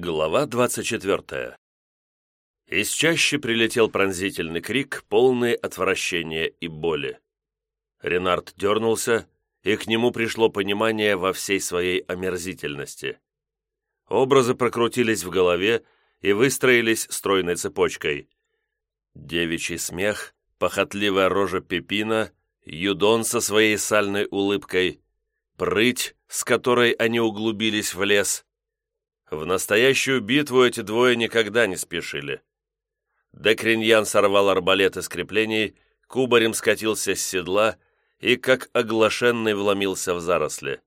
Глава 24. Из чаще прилетел пронзительный крик, полный отвращения и боли. Ренард дернулся, и к нему пришло понимание во всей своей омерзительности. Образы прокрутились в голове и выстроились стройной цепочкой. Девичий смех, похотливая рожа Пепина, Юдон со своей сальной улыбкой, прыть, с которой они углубились в лес — в настоящую битву эти двое никогда не спешили. Декриньян сорвал арбалет из креплений, кубарем скатился с седла и, как оглашенный, вломился в заросли.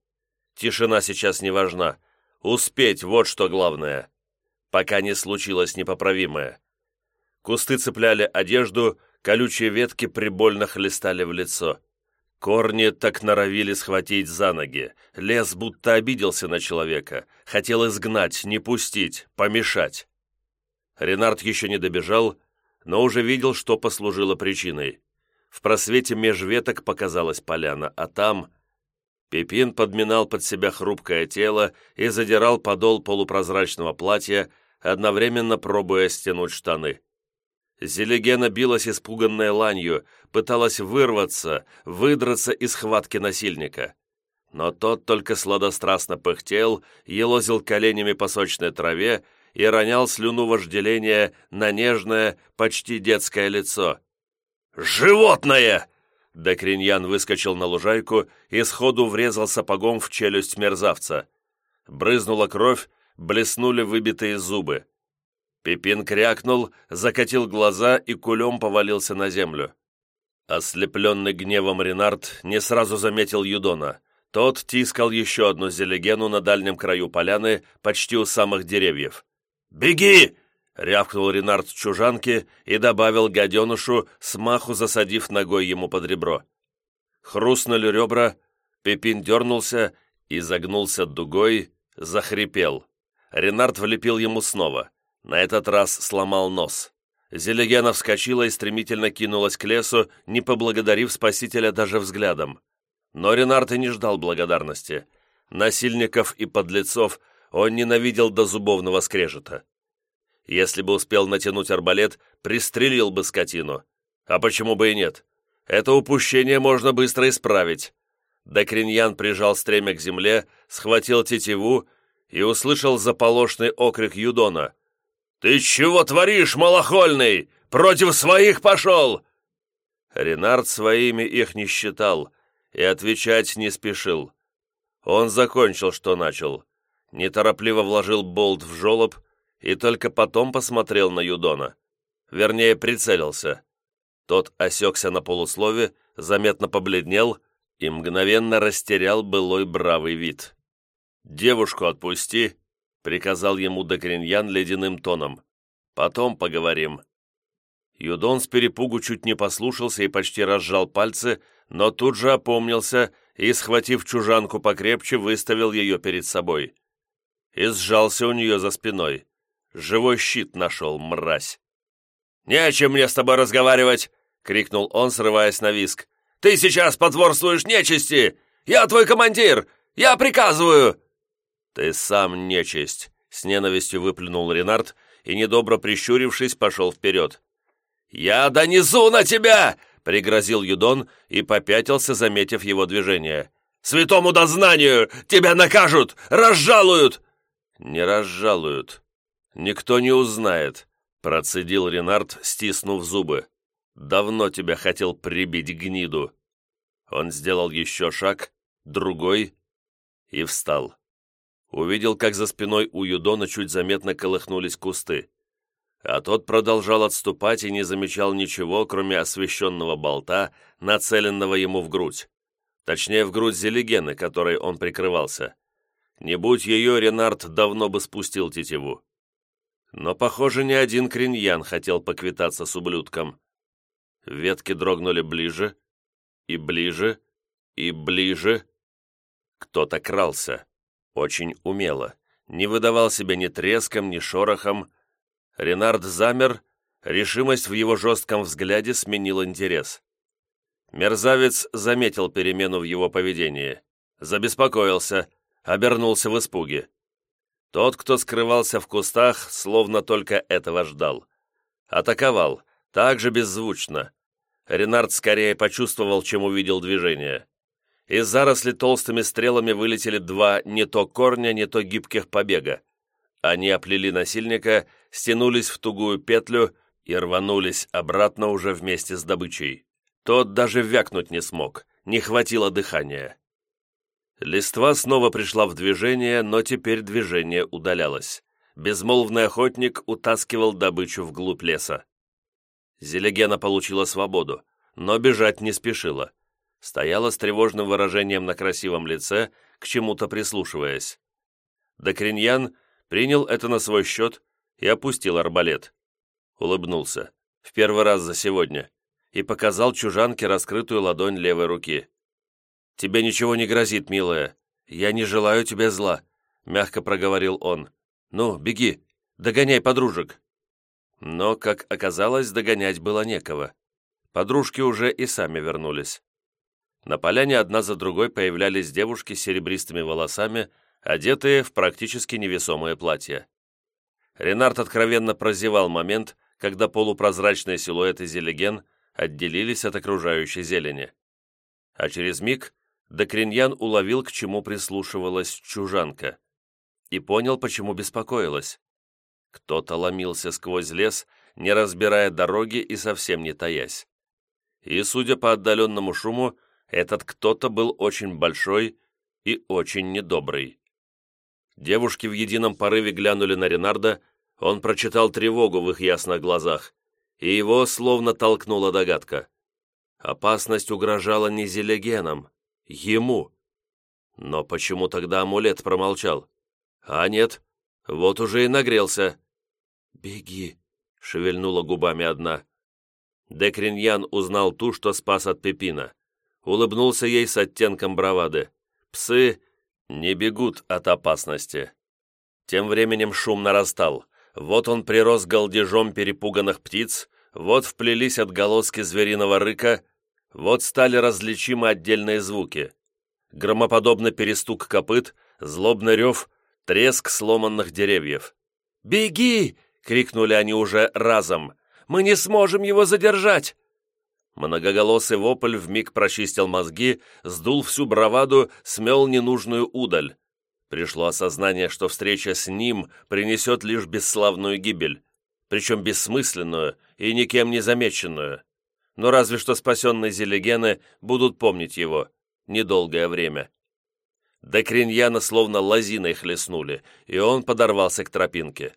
Тишина сейчас не важна. Успеть — вот что главное. Пока не случилось непоправимое. Кусты цепляли одежду, колючие ветки прибольно хлестали в лицо. Корни так норовили схватить за ноги. Лес будто обиделся на человека. Хотел изгнать, не пустить, помешать. Ренард еще не добежал, но уже видел, что послужило причиной. В просвете меж веток показалась поляна, а там... Пепин подминал под себя хрупкое тело и задирал подол полупрозрачного платья, одновременно пробуя стянуть штаны. Зелегена билась испуганной ланью, пыталась вырваться, выдраться из хватки насильника. Но тот только сладострастно пыхтел, елозил коленями по сочной траве и ронял слюну вожделения на нежное, почти детское лицо. «Животное!» Докриньян выскочил на лужайку и сходу врезал сапогом в челюсть мерзавца. Брызнула кровь, блеснули выбитые зубы. Пипин крякнул, закатил глаза и кулем повалился на землю. Ослепленный гневом Ренард не сразу заметил Юдона. Тот тискал еще одну зелегену на дальнем краю поляны, почти у самых деревьев. «Беги!» — рявкнул Ренард чужанке и добавил гаденушу, смаху засадив ногой ему под ребро. Хрустнули ребра, Пипин дернулся и загнулся дугой, захрипел. Ренард влепил ему снова — на этот раз сломал нос. Зелегена вскочила и стремительно кинулась к лесу, не поблагодарив спасителя даже взглядом. Но Ренард и не ждал благодарности. Насильников и подлецов он ненавидел до зубовного скрежета. Если бы успел натянуть арбалет, пристрелил бы скотину. А почему бы и нет? Это упущение можно быстро исправить. Докриньян прижал стремя к земле, схватил тетиву и услышал заполошный окрик Юдона. «Ты чего творишь, малохольный? Против своих пошел!» Ренард своими их не считал и отвечать не спешил. Он закончил, что начал. Неторопливо вложил болт в жолоб и только потом посмотрел на Юдона. Вернее, прицелился. Тот осекся на полуслове, заметно побледнел и мгновенно растерял былой бравый вид. «Девушку отпусти», — приказал ему Декриньян ледяным тоном. «Потом поговорим». Юдон с перепугу чуть не послушался и почти разжал пальцы, но тут же опомнился и, схватив чужанку покрепче, выставил ее перед собой. И сжался у нее за спиной. Живой щит нашел, мразь. «Не о чем мне с тобой разговаривать!» — крикнул он, срываясь на виск. «Ты сейчас потворствуешь нечисти! Я твой командир! Я приказываю!» «Ты сам нечисть!» — с ненавистью выплюнул Ренард и, недобро прищурившись, пошел вперед. «Я донесу на тебя!» — пригрозил Юдон и попятился, заметив его движение. «Святому дознанию! Тебя накажут! Разжалуют!» «Не разжалуют. Никто не узнает», — процедил Ренард, стиснув зубы. «Давно тебя хотел прибить гниду». Он сделал еще шаг, другой и встал увидел, как за спиной у Юдона чуть заметно колыхнулись кусты. А тот продолжал отступать и не замечал ничего, кроме освещенного болта, нацеленного ему в грудь. Точнее, в грудь Зелегены, которой он прикрывался. Не будь ее, Ренард давно бы спустил тетиву. Но, похоже, ни один криньян хотел поквитаться с ублюдком. Ветки дрогнули ближе, и ближе, и ближе. Кто-то крался. Очень умело. Не выдавал себя ни треском, ни шорохом. Ренард замер, решимость в его жестком взгляде сменил интерес. Мерзавец заметил перемену в его поведении. Забеспокоился, обернулся в испуге. Тот, кто скрывался в кустах, словно только этого ждал. Атаковал, так же беззвучно. Ренард скорее почувствовал, чем увидел движение. Из заросли толстыми стрелами вылетели два не то корня, не то гибких побега. Они оплели насильника, стянулись в тугую петлю и рванулись обратно уже вместе с добычей. Тот даже вякнуть не смог, не хватило дыхания. Листва снова пришла в движение, но теперь движение удалялось. Безмолвный охотник утаскивал добычу вглубь леса. Зелегена получила свободу, но бежать не спешила. Стояла с тревожным выражением на красивом лице, к чему-то прислушиваясь. Докриньян принял это на свой счет и опустил арбалет. Улыбнулся. В первый раз за сегодня. И показал чужанке раскрытую ладонь левой руки. «Тебе ничего не грозит, милая. Я не желаю тебе зла», — мягко проговорил он. «Ну, беги, догоняй подружек». Но, как оказалось, догонять было некого. Подружки уже и сами вернулись. На поляне одна за другой появлялись девушки с серебристыми волосами, одетые в практически невесомые платья. Ренард откровенно прозевал момент, когда полупрозрачные силуэты зелеген отделились от окружающей зелени. А через миг Докриньян уловил, к чему прислушивалась чужанка, и понял, почему беспокоилась. Кто-то ломился сквозь лес, не разбирая дороги и совсем не таясь. И, судя по отдаленному шуму, этот кто-то был очень большой и очень недобрый. Девушки в едином порыве глянули на Ренарда, он прочитал тревогу в их ясных глазах, и его словно толкнула догадка. Опасность угрожала не Зелегенам, ему. Но почему тогда амулет промолчал? А нет, вот уже и нагрелся. «Беги», — шевельнула губами одна. Декриньян узнал ту, что спас от Пепина. Улыбнулся ей с оттенком бравады. Псы не бегут от опасности. Тем временем шум нарастал. Вот он прирос голдежом перепуганных птиц, вот вплелись отголоски звериного рыка, вот стали различимы отдельные звуки. Громоподобный перестук копыт, злобный рев, треск сломанных деревьев. «Беги!» — крикнули они уже разом. «Мы не сможем его задержать!» Многоголосый вопль вмиг прочистил мозги, сдул всю браваду, смел ненужную удаль. Пришло осознание, что встреча с ним принесет лишь бесславную гибель, причем бессмысленную и никем не замеченную. Но разве что спасенные зелегены будут помнить его недолгое время. До Криньяна словно лозиной хлестнули, и он подорвался к тропинке.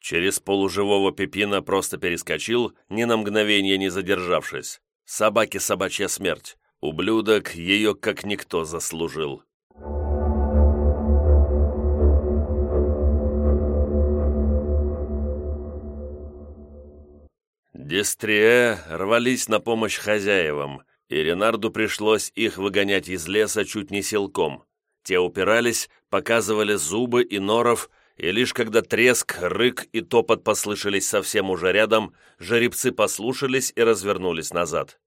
Через полуживого Пепина просто перескочил, ни на мгновение не задержавшись. Собаке собачья смерть. Ублюдок ее как никто заслужил. Дестрие рвались на помощь хозяевам, и Ренарду пришлось их выгонять из леса чуть не силком. Те упирались, показывали зубы и норов, и лишь когда треск, рык и топот послышались совсем уже рядом, жеребцы послушались и развернулись назад.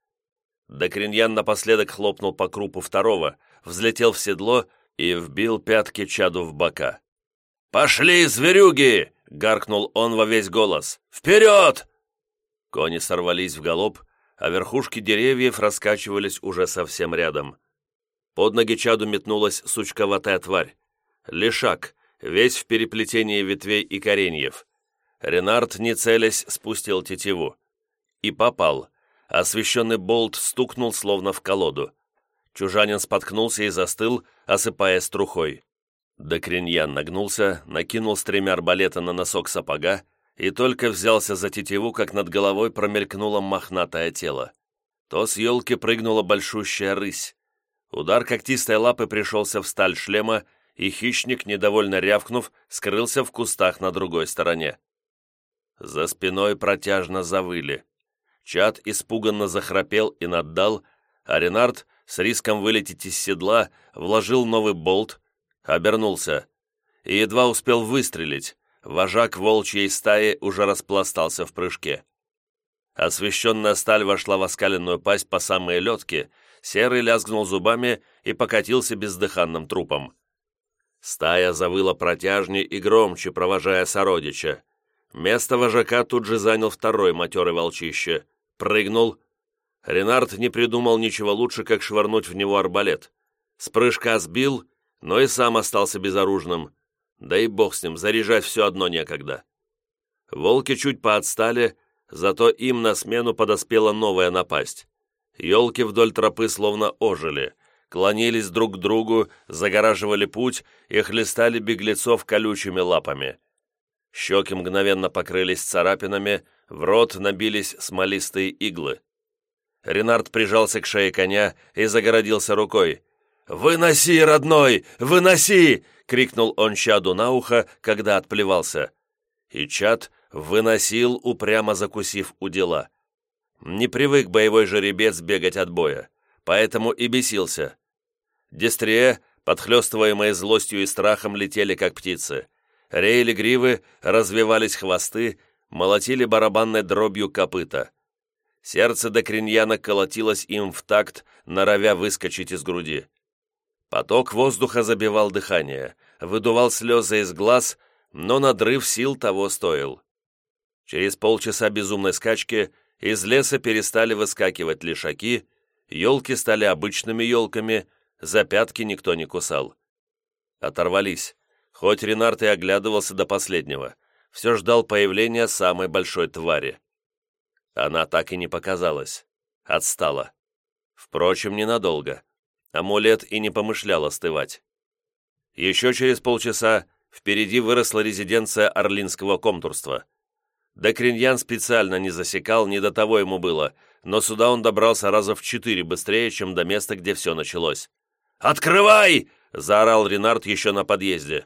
Докриньян напоследок хлопнул по крупу второго, взлетел в седло и вбил пятки чаду в бока. «Пошли, зверюги!» — гаркнул он во весь голос. «Вперед!» Кони сорвались в галоп, а верхушки деревьев раскачивались уже совсем рядом. Под ноги чаду метнулась сучковатая тварь. Лешак, весь в переплетении ветвей и кореньев. Ренард, не целясь, спустил тетиву. И попал. Освещенный болт стукнул, словно в колоду. Чужанин споткнулся и застыл, осыпая струхой. Докриньян нагнулся, накинул с тремя арбалета на носок сапога и только взялся за тетиву, как над головой промелькнуло мохнатое тело. То с елки прыгнула большущая рысь. Удар когтистой лапы пришелся в сталь шлема, и хищник, недовольно рявкнув, скрылся в кустах на другой стороне. За спиной протяжно завыли. Чад испуганно захрапел и наддал, а Ренард, с риском вылететь из седла, вложил новый болт, обернулся и едва успел выстрелить. Вожак волчьей стаи уже распластался в прыжке. Освещенная сталь вошла в оскаленную пасть по самые летки, серый лязгнул зубами и покатился бездыханным трупом. Стая завыла протяжней и громче, провожая сородича. Место вожака тут же занял второй матерый волчище. Прыгнул. Ренард не придумал ничего лучше, как швырнуть в него арбалет. С прыжка сбил, но и сам остался безоружным. Да и бог с ним, заряжать все одно некогда. Волки чуть поотстали, зато им на смену подоспела новая напасть. Елки вдоль тропы словно ожили, клонились друг к другу, загораживали путь и хлестали беглецов колючими лапами. Щеки мгновенно покрылись царапинами, в рот набились смолистые иглы. Ренард прижался к шее коня и загородился рукой. «Выноси, родной! Выноси!» — крикнул он чаду на ухо, когда отплевался. И чад выносил, упрямо закусив у дела. Не привык боевой жеребец бегать от боя, поэтому и бесился. Дистрие, подхлестываемые злостью и страхом, летели как птицы. Реяли гривы, развивались хвосты, молотили барабанной дробью копыта. Сердце до криньяна колотилось им в такт, норовя выскочить из груди. Поток воздуха забивал дыхание, выдувал слезы из глаз, но надрыв сил того стоил. Через полчаса безумной скачки из леса перестали выскакивать лишаки, елки стали обычными елками, за пятки никто не кусал. Оторвались. Хоть Ренард и оглядывался до последнего, все ждал появления самой большой твари. Она так и не показалась. Отстала. Впрочем, ненадолго. Амулет и не помышлял остывать. Еще через полчаса впереди выросла резиденция Орлинского комтурства. Докриньян специально не засекал, не до того ему было, но сюда он добрался раза в четыре быстрее, чем до места, где все началось. «Открывай!» — заорал Ренард еще на подъезде.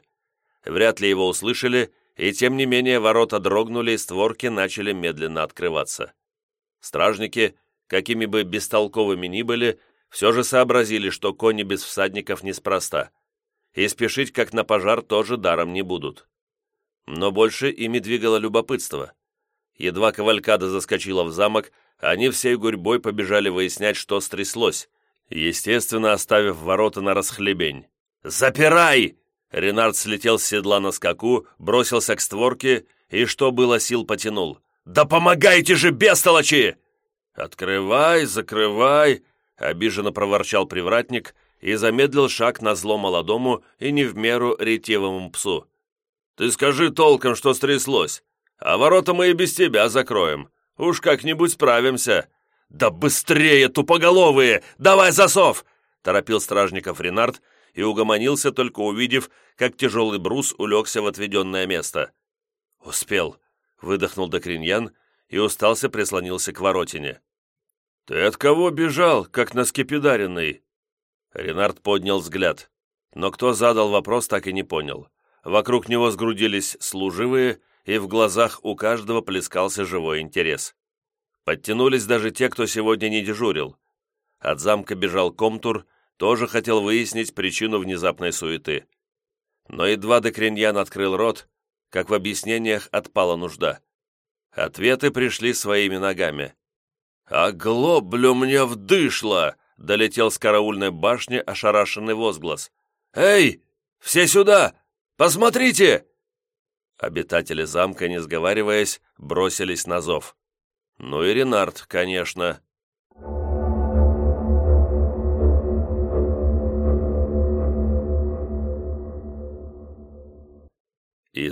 Вряд ли его услышали, и тем не менее ворота дрогнули, и створки начали медленно открываться. Стражники, какими бы бестолковыми ни были, все же сообразили, что кони без всадников неспроста, и спешить как на пожар тоже даром не будут. Но больше ими двигало любопытство. Едва кавалькада заскочила в замок, они всей гурьбой побежали выяснять, что стряслось, естественно, оставив ворота на расхлебень. «Запирай!» Ренард слетел с седла на скаку, бросился к створке и, что было сил, потянул. «Да помогайте же, бестолочи!» «Открывай, закрывай!» — обиженно проворчал привратник и замедлил шаг на зло молодому и не в меру ретивому псу. «Ты скажи толком, что стряслось, а ворота мы и без тебя закроем. Уж как-нибудь справимся». «Да быстрее, тупоголовые! Давай засов!» — торопил стражников Ренард и угомонился, только увидев, как тяжелый брус улегся в отведенное место. «Успел», — выдохнул Докриньян и устался прислонился к воротине. «Ты от кого бежал, как на скипидаренный?» Ренард поднял взгляд, но кто задал вопрос, так и не понял. Вокруг него сгрудились служивые, и в глазах у каждого плескался живой интерес. Подтянулись даже те, кто сегодня не дежурил. От замка бежал Комтур, тоже хотел выяснить причину внезапной суеты. Но едва Декриньян открыл рот, как в объяснениях отпала нужда. Ответы пришли своими ногами. «А глоблю мне вдышло!» — долетел с караульной башни ошарашенный возглас. «Эй, все сюда! Посмотрите!» Обитатели замка, не сговариваясь, бросились на зов. Ну и Ренард, конечно.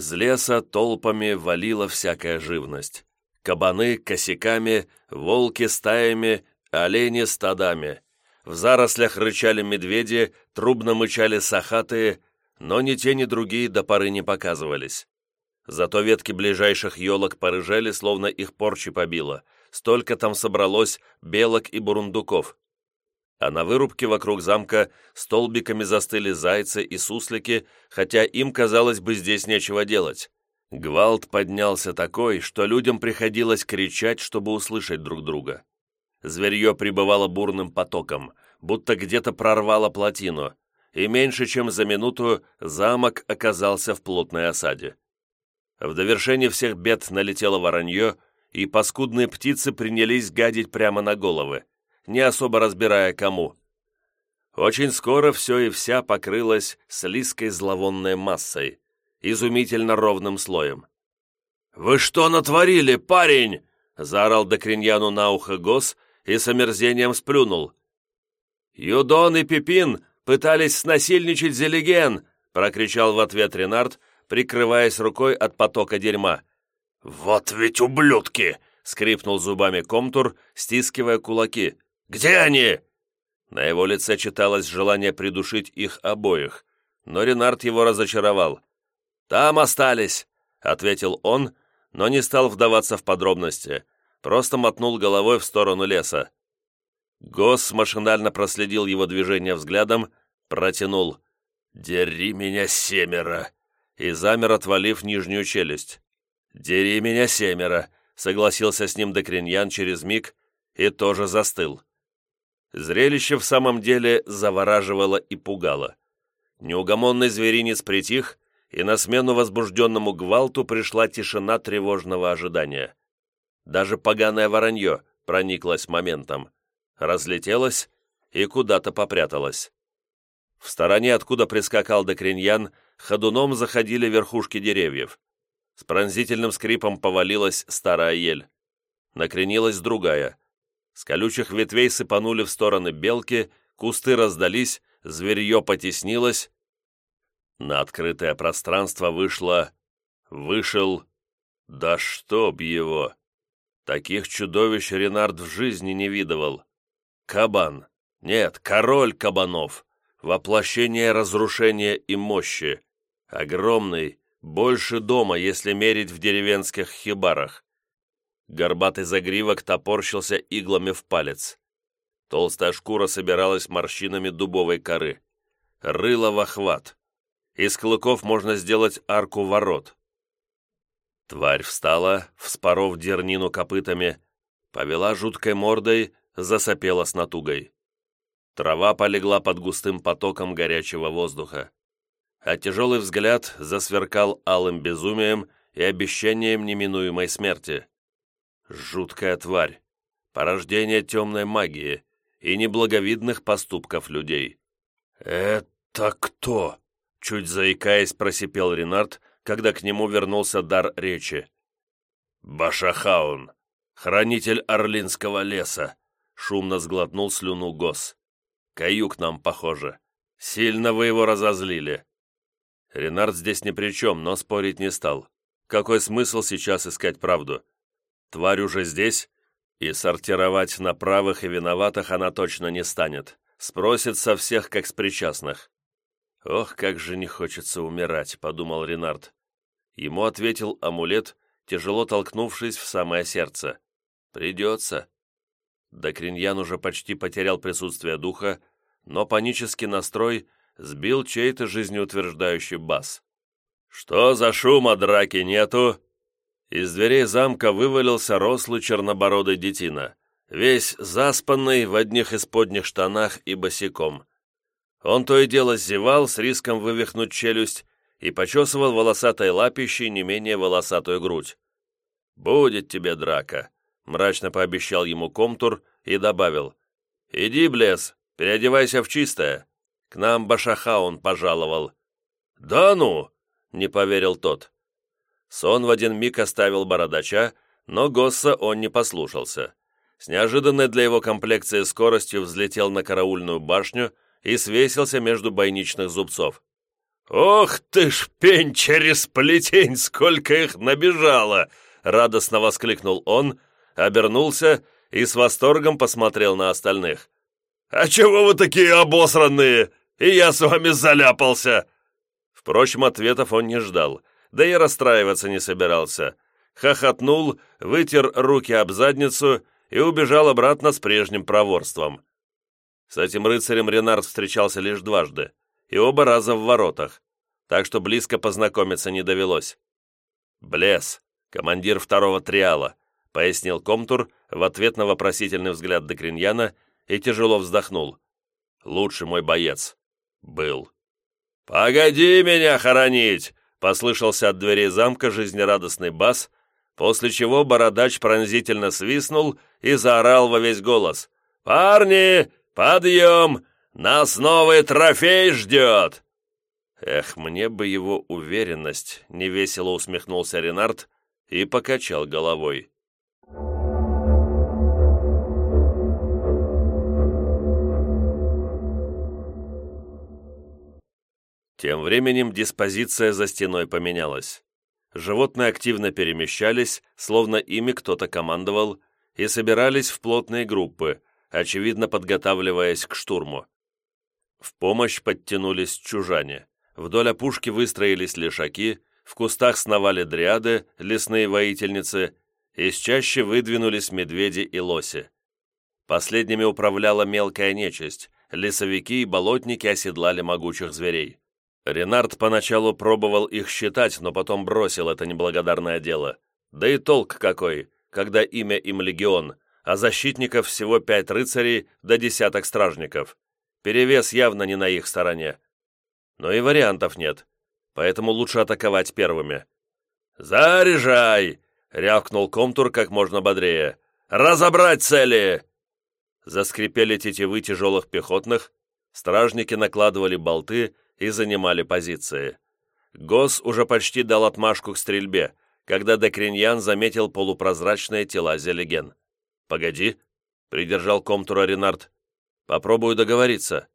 Из леса толпами валила всякая живность. Кабаны косяками, волки стаями, олени стадами. В зарослях рычали медведи, трубно мычали сахатые, но ни те, ни другие до поры не показывались. Зато ветки ближайших елок порыжели, словно их порчи побило. Столько там собралось белок и бурундуков а на вырубке вокруг замка столбиками застыли зайцы и суслики, хотя им, казалось бы, здесь нечего делать. Гвалт поднялся такой, что людям приходилось кричать, чтобы услышать друг друга. Зверье прибывало бурным потоком, будто где-то прорвало плотину, и меньше чем за минуту замок оказался в плотной осаде. В довершение всех бед налетело воронье, и паскудные птицы принялись гадить прямо на головы не особо разбирая кому. очень скоро все и вся покрылось слизкой зловонной массой, изумительно ровным слоем. «Вы что натворили, парень?» — заорал Докриньяну на ухо Гос и с омерзением сплюнул. «Юдон и Пипин пытались снасильничать Зелеген!» — прокричал в ответ Ренард, прикрываясь рукой от потока дерьма. «Вот ведь ублюдки!» — скрипнул зубами Комтур, стискивая кулаки. «Где они?» На его лице читалось желание придушить их обоих, но Ренард его разочаровал. «Там остались», — ответил он, но не стал вдаваться в подробности, просто мотнул головой в сторону леса. Гос машинально проследил его движение взглядом, протянул «Дери меня семеро!» и замер, отвалив нижнюю челюсть. «Дери меня семеро!» — согласился с ним Декриньян через миг и тоже застыл. Зрелище в самом деле завораживало и пугало. Неугомонный зверинец притих, и на смену возбужденному гвалту пришла тишина тревожного ожидания. Даже поганое воронье прониклось моментом, разлетелось и куда-то попряталось. В стороне, откуда прискакал Декриньян, ходуном заходили верхушки деревьев. С пронзительным скрипом повалилась старая ель. Накренилась другая. С колючих ветвей сыпанули в стороны белки, кусты раздались, зверье потеснилось. На открытое пространство вышло... Вышел... Да чтоб его! Таких чудовищ Ренард в жизни не видывал. Кабан. Нет, король кабанов. Воплощение разрушения и мощи. Огромный, больше дома, если мерить в деревенских хибарах. Горбатый загривок топорщился иглами в палец. Толстая шкура собиралась морщинами дубовой коры. Рыло в охват. Из клыков можно сделать арку ворот. Тварь встала, вспоров дернину копытами, повела жуткой мордой, засопела с натугой. Трава полегла под густым потоком горячего воздуха. А тяжелый взгляд засверкал алым безумием и обещанием неминуемой смерти. Жуткая тварь, порождение темной магии и неблаговидных поступков людей. «Это кто?» — чуть заикаясь, просипел Ренард, когда к нему вернулся дар речи. «Башахаун, хранитель Орлинского леса», — шумно сглотнул слюну Гос. «Каюк нам, похоже. Сильно вы его разозлили». Ренард здесь ни при чем, но спорить не стал. Какой смысл сейчас искать правду? Тварь уже здесь, и сортировать на правых и виноватых она точно не станет. Спросит со всех, как с причастных. «Ох, как же не хочется умирать», — подумал Ренард. Ему ответил амулет, тяжело толкнувшись в самое сердце. «Придется». Докриньян уже почти потерял присутствие духа, но панический настрой сбил чей-то жизнеутверждающий бас. «Что за шума, драки нету?» Из дверей замка вывалился рослый чернобородый детина, весь заспанный в одних исподних штанах и босиком. Он то и дело зевал с риском вывихнуть челюсть и почесывал волосатой лапищей не менее волосатую грудь. «Будет тебе драка», — мрачно пообещал ему комтур и добавил. «Иди, Блес, переодевайся в чистое. К нам Башахаун пожаловал». «Да ну!» — не поверил тот. Сон в один миг оставил бородача, но Госса он не послушался. С неожиданной для его комплекции скоростью взлетел на караульную башню и свесился между бойничных зубцов. «Ох ты ж, пень через плетень, сколько их набежало!» радостно воскликнул он, обернулся и с восторгом посмотрел на остальных. «А чего вы такие обосранные? И я с вами заляпался!» Впрочем, ответов он не ждал, да и расстраиваться не собирался. Хохотнул, вытер руки об задницу и убежал обратно с прежним проворством. С этим рыцарем Ренард встречался лишь дважды, и оба раза в воротах, так что близко познакомиться не довелось. «Блес, командир второго триала», — пояснил Комтур в ответ на вопросительный взгляд Декриньяна и тяжело вздохнул. «Лучший мой боец. Был». «Погоди меня хоронить!» Послышался от дверей замка жизнерадостный бас, после чего бородач пронзительно свистнул и заорал во весь голос. «Парни, подъем! Нас новый трофей ждет!» Эх, мне бы его уверенность, невесело усмехнулся Ренард и покачал головой. Тем временем диспозиция за стеной поменялась. Животные активно перемещались, словно ими кто-то командовал, и собирались в плотные группы, очевидно подготавливаясь к штурму. В помощь подтянулись чужане. Вдоль опушки выстроились лешаки, в кустах сновали дриады, лесные воительницы, из чаще выдвинулись медведи и лоси. Последними управляла мелкая нечисть, лесовики и болотники оседлали могучих зверей. Ренард поначалу пробовал их считать, но потом бросил это неблагодарное дело. Да и толк какой, когда имя им легион, а защитников всего пять рыцарей до десяток стражников. Перевес явно не на их стороне. Но и вариантов нет, поэтому лучше атаковать первыми. «Заряжай!» — рявкнул Комтур как можно бодрее. «Разобрать цели!» Заскрипели тетивы тяжелых пехотных, стражники накладывали болты и занимали позиции. Гос уже почти дал отмашку к стрельбе, когда Декриньян заметил полупрозрачные тела Зелеген. «Погоди», — придержал Комтура Ренард. «Попробую договориться».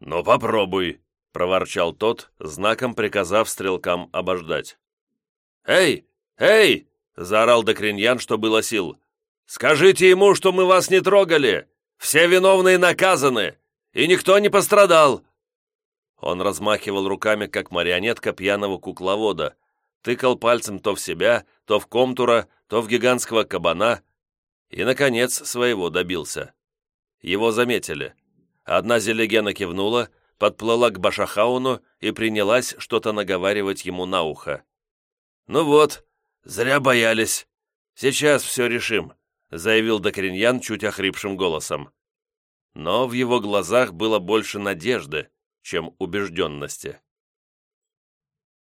«Ну, попробуй», — проворчал тот, знаком приказав стрелкам обождать. «Эй! Эй!» — заорал Декриньян, что было сил. «Скажите ему, что мы вас не трогали! Все виновные наказаны, и никто не пострадал!» Он размахивал руками, как марионетка пьяного кукловода, тыкал пальцем то в себя, то в комтура, то в гигантского кабана и, наконец, своего добился. Его заметили. Одна зелегена кивнула, подплыла к Башахауну и принялась что-то наговаривать ему на ухо. «Ну вот, зря боялись. Сейчас все решим», заявил Докриньян чуть охрипшим голосом. Но в его глазах было больше надежды, чем убежденности.